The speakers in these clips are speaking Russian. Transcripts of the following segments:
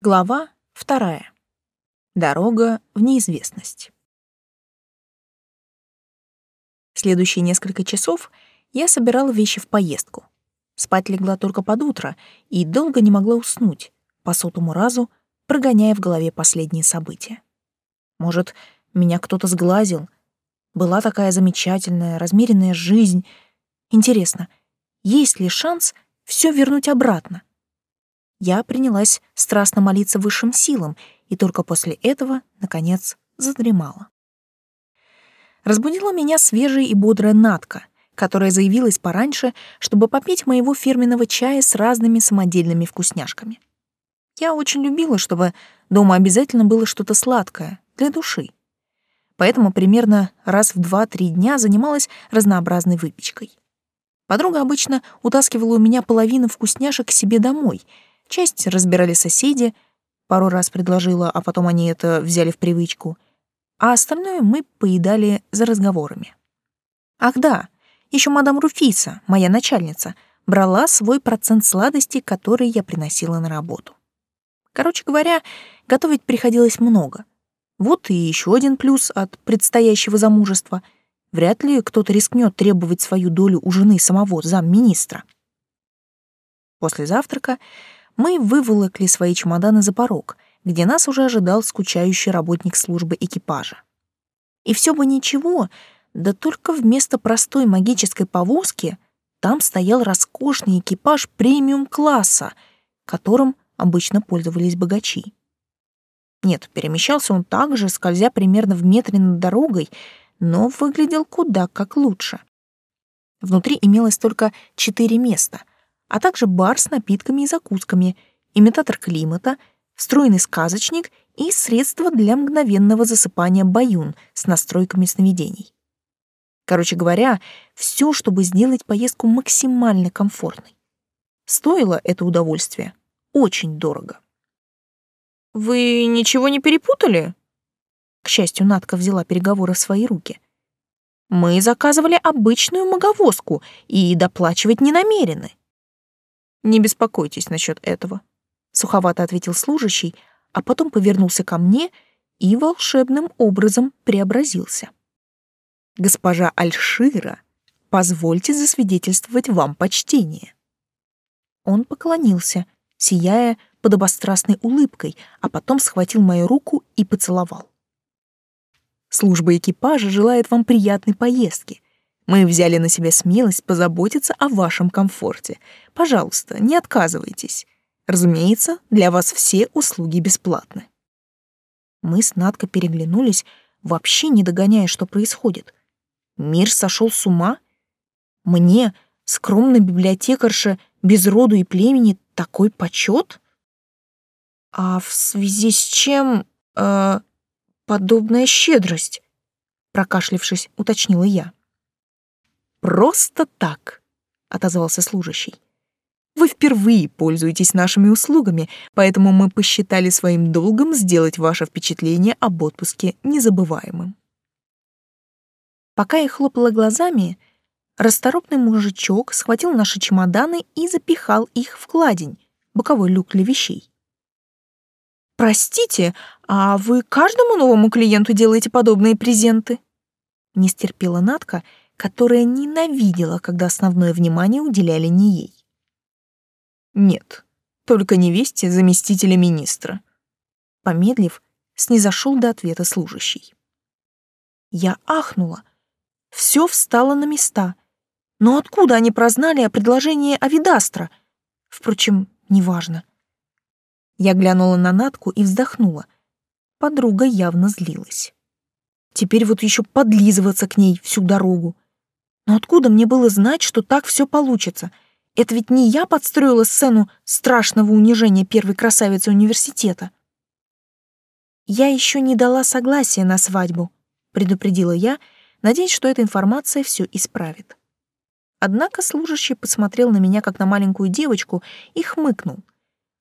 Глава вторая. Дорога в неизвестность. Следующие несколько часов я собирала вещи в поездку. Спать легла только под утро и долго не могла уснуть, по сотому разу прогоняя в голове последние события. Может, меня кто-то сглазил? Была такая замечательная, размеренная жизнь. Интересно, есть ли шанс все вернуть обратно? Я принялась страстно молиться высшим силам и только после этого, наконец, задремала. Разбудила меня свежая и бодрая Натка, которая заявилась пораньше, чтобы попить моего фирменного чая с разными самодельными вкусняшками. Я очень любила, чтобы дома обязательно было что-то сладкое для души. Поэтому примерно раз в два-три дня занималась разнообразной выпечкой. Подруга обычно утаскивала у меня половину вкусняшек к себе домой — Часть разбирали соседи, пару раз предложила, а потом они это взяли в привычку, а остальное мы поедали за разговорами. Ах да, еще мадам Руфиса, моя начальница, брала свой процент сладостей, который я приносила на работу. Короче говоря, готовить приходилось много. Вот и еще один плюс от предстоящего замужества. Вряд ли кто-то рискнет требовать свою долю у жены самого замминистра. После завтрака мы выволокли свои чемоданы за порог, где нас уже ожидал скучающий работник службы экипажа. И все бы ничего, да только вместо простой магической повозки там стоял роскошный экипаж премиум-класса, которым обычно пользовались богачи. Нет, перемещался он также, скользя примерно в метре над дорогой, но выглядел куда как лучше. Внутри имелось только четыре места, а также бар с напитками и закусками, имитатор климата, встроенный сказочник и средства для мгновенного засыпания баюн с настройками сновидений. Короче говоря, все, чтобы сделать поездку максимально комфортной. Стоило это удовольствие очень дорого. «Вы ничего не перепутали?» К счастью, Надка взяла переговоры в свои руки. «Мы заказывали обычную маговозку и доплачивать не намерены». Не беспокойтесь насчет этого, суховато ответил служащий, а потом повернулся ко мне и волшебным образом преобразился. Госпожа Альшира, позвольте засвидетельствовать вам почтение. Он поклонился, сияя подобострастной улыбкой, а потом схватил мою руку и поцеловал. Служба экипажа желает вам приятной поездки. Мы взяли на себя смелость позаботиться о вашем комфорте. Пожалуйста, не отказывайтесь. Разумеется, для вас все услуги бесплатны. Мы с Надко переглянулись, вообще не догоняя, что происходит. Мир сошел с ума? Мне, скромной библиотекарше, без роду и племени, такой почет? А в связи с чем э, подобная щедрость? Прокашлившись, уточнила я. Просто так, отозвался служащий. Вы впервые пользуетесь нашими услугами, поэтому мы посчитали своим долгом сделать ваше впечатление об отпуске незабываемым. Пока я хлопала глазами, расторопный мужичок схватил наши чемоданы и запихал их в кладень, боковой люк для вещей. «Простите, а вы каждому новому клиенту делаете подобные презенты?» Не стерпела Натка которая ненавидела, когда основное внимание уделяли не ей. Нет, только невесте заместителя министра. Помедлив, снизошел до ответа служащий. Я ахнула. Все встало на места. Но откуда они прознали о предложении Авидастра? Впрочем, неважно. Я глянула на Натку и вздохнула. Подруга явно злилась. Теперь вот еще подлизываться к ней всю дорогу. Но откуда мне было знать, что так все получится? Это ведь не я подстроила сцену страшного унижения первой красавицы университета. Я еще не дала согласия на свадьбу, предупредила я, надеясь, что эта информация все исправит. Однако служащий посмотрел на меня как на маленькую девочку и хмыкнул.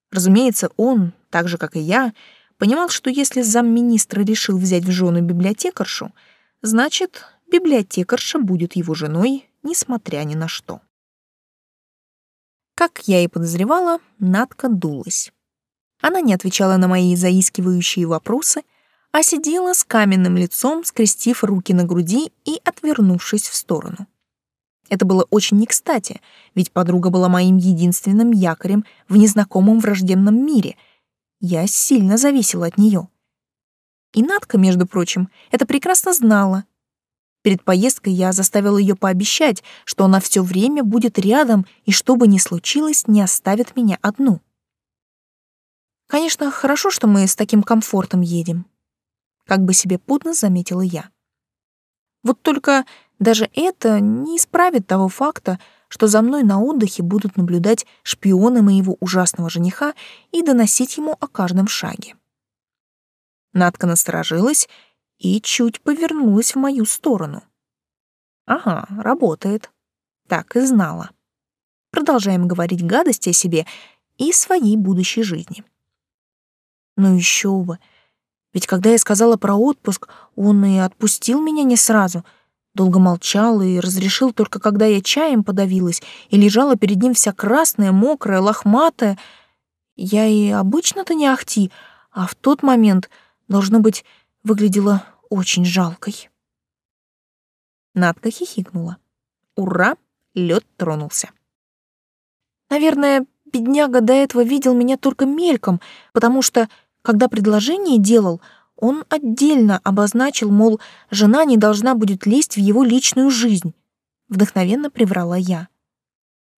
Разумеется, он, так же как и я, понимал, что если замминистра решил взять в жену библиотекаршу, значит, библиотекарша будет его женой, несмотря ни на что. Как я и подозревала, Надка дулась. Она не отвечала на мои заискивающие вопросы, а сидела с каменным лицом, скрестив руки на груди и отвернувшись в сторону. Это было очень не кстати, ведь подруга была моим единственным якорем в незнакомом враждебном мире. Я сильно зависела от нее. И Надка, между прочим, это прекрасно знала. Перед поездкой я заставила ее пообещать, что она все время будет рядом и что бы ни случилось, не оставит меня одну. Конечно, хорошо, что мы с таким комфортом едем. Как бы себе путно заметила я. Вот только даже это не исправит того факта, что за мной на отдыхе будут наблюдать шпионы моего ужасного жениха и доносить ему о каждом шаге. Надка насторожилась и чуть повернулась в мою сторону. Ага, работает. Так и знала. Продолжаем говорить гадости о себе и своей будущей жизни. Ну еще бы. Ведь когда я сказала про отпуск, он и отпустил меня не сразу. Долго молчал и разрешил только когда я чаем подавилась и лежала перед ним вся красная, мокрая, лохматая. Я и обычно-то не ахти, а в тот момент, должно быть, выглядела очень жалкой. Надка хихикнула. Ура, лед тронулся. Наверное, бедняга до этого видел меня только мельком, потому что когда предложение делал, он отдельно обозначил, мол, жена не должна будет лезть в его личную жизнь. Вдохновенно приврала я.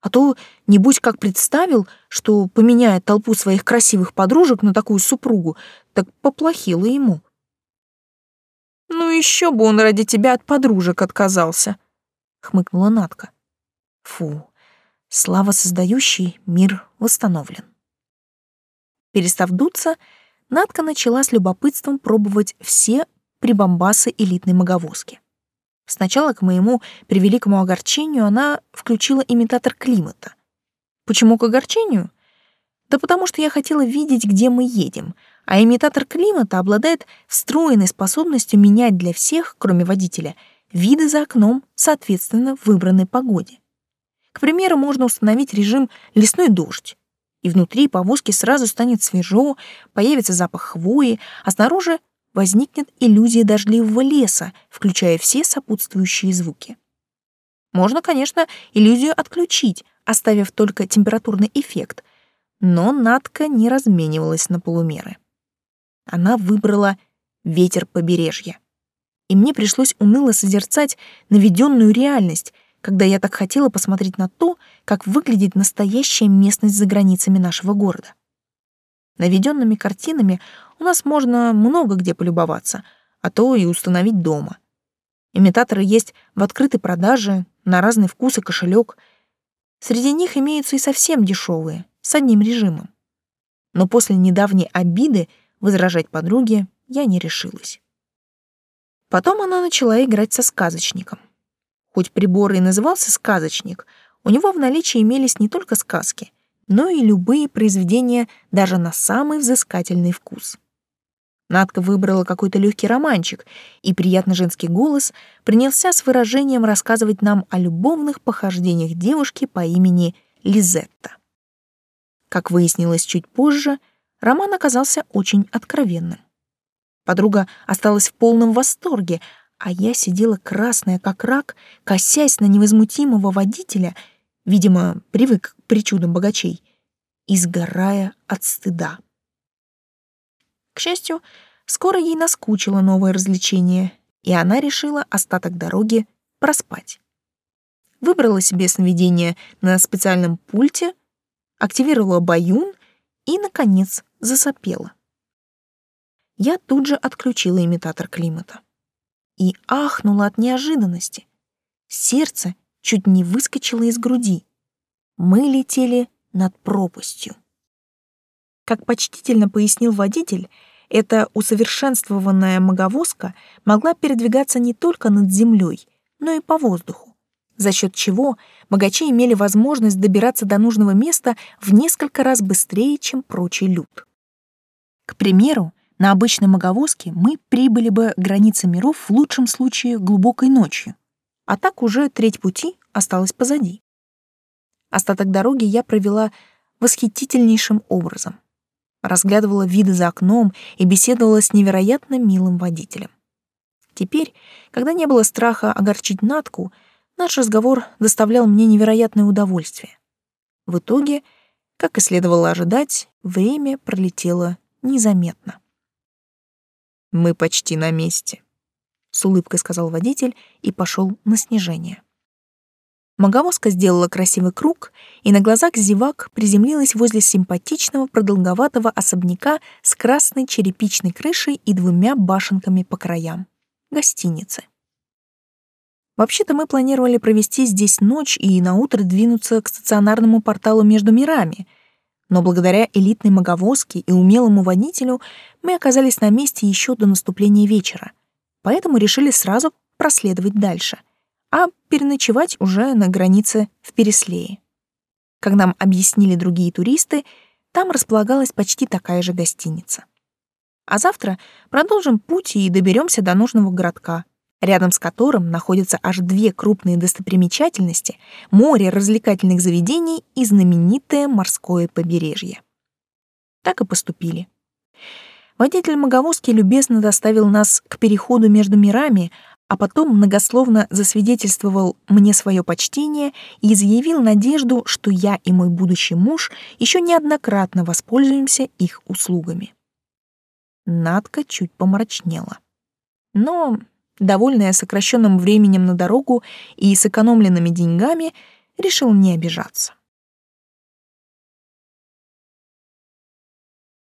А то, небудь как представил, что поменяет толпу своих красивых подружек на такую супругу, так поплохело ему. «Ну еще бы он ради тебя от подружек отказался», — хмыкнула Натка. «Фу, слава создающий, мир восстановлен». Перестав дуться, Надка начала с любопытством пробовать все прибамбасы элитной маговозки. Сначала, к моему превеликому огорчению, она включила имитатор климата. Почему к огорчению? Да потому что я хотела видеть, где мы едем, а имитатор климата обладает встроенной способностью менять для всех, кроме водителя, виды за окном соответственно выбранной погоде. К примеру, можно установить режим «лесной дождь», и внутри повозки сразу станет свежо, появится запах хвои, а снаружи возникнет иллюзия дождливого леса, включая все сопутствующие звуки. Можно, конечно, иллюзию отключить, оставив только температурный эффект, но Надка не разменивалась на полумеры. Она выбрала ветер побережья. И мне пришлось уныло созерцать наведенную реальность — когда я так хотела посмотреть на то, как выглядит настоящая местность за границами нашего города. Наведенными картинами у нас можно много где полюбоваться, а то и установить дома. Имитаторы есть в открытой продаже, на разный вкус и кошелек. Среди них имеются и совсем дешевые, с одним режимом. Но после недавней обиды возражать подруге я не решилась. Потом она начала играть со сказочником. Хоть прибор и назывался «сказочник», у него в наличии имелись не только сказки, но и любые произведения даже на самый взыскательный вкус. Надка выбрала какой-то легкий романчик, и приятный женский голос принялся с выражением рассказывать нам о любовных похождениях девушки по имени Лизетта. Как выяснилось чуть позже, роман оказался очень откровенным. Подруга осталась в полном восторге, а я сидела красная, как рак, косясь на невозмутимого водителя, видимо, привык к причудам богачей, и сгорая от стыда. К счастью, скоро ей наскучило новое развлечение, и она решила остаток дороги проспать. Выбрала себе сновидение на специальном пульте, активировала баюн и, наконец, засопела. Я тут же отключила имитатор климата и ахнула от неожиданности. Сердце чуть не выскочило из груди. Мы летели над пропастью. Как почтительно пояснил водитель, эта усовершенствованная маговозка могла передвигаться не только над землей, но и по воздуху, за счет чего богачи имели возможность добираться до нужного места в несколько раз быстрее, чем прочий люд. К примеру, на обычной маговозке мы прибыли бы к границе миров в лучшем случае глубокой ночью, а так уже треть пути осталась позади. Остаток дороги я провела восхитительнейшим образом. разглядывала виды за окном и беседовала с невероятно милым водителем. Теперь, когда не было страха огорчить Натку, наш разговор доставлял мне невероятное удовольствие. В итоге, как и следовало ожидать, время пролетело незаметно. «Мы почти на месте», — с улыбкой сказал водитель и пошел на снижение. Маговозка сделала красивый круг и на глазах зевак приземлилась возле симпатичного продолговатого особняка с красной черепичной крышей и двумя башенками по краям. Гостиницы. Вообще-то мы планировали провести здесь ночь и на утро двинуться к стационарному порталу между мирами, но благодаря элитной маговозке и умелому водителю мы оказались на месте еще до наступления вечера, поэтому решили сразу проследовать дальше — а переночевать уже на границе в Переслее. Как нам объяснили другие туристы, там располагалась почти такая же гостиница. А завтра продолжим путь и доберемся до нужного городка, рядом с которым находятся аж две крупные достопримечательности, море развлекательных заведений и знаменитое морское побережье. Так и поступили. Водитель Маговозки любезно доставил нас к переходу между мирами, а потом многословно засвидетельствовал мне свое почтение и изъявил надежду, что я и мой будущий муж еще неоднократно воспользуемся их услугами. Надка чуть помрачнела. Но, довольная сокращенным временем на дорогу и сэкономленными деньгами, решил не обижаться.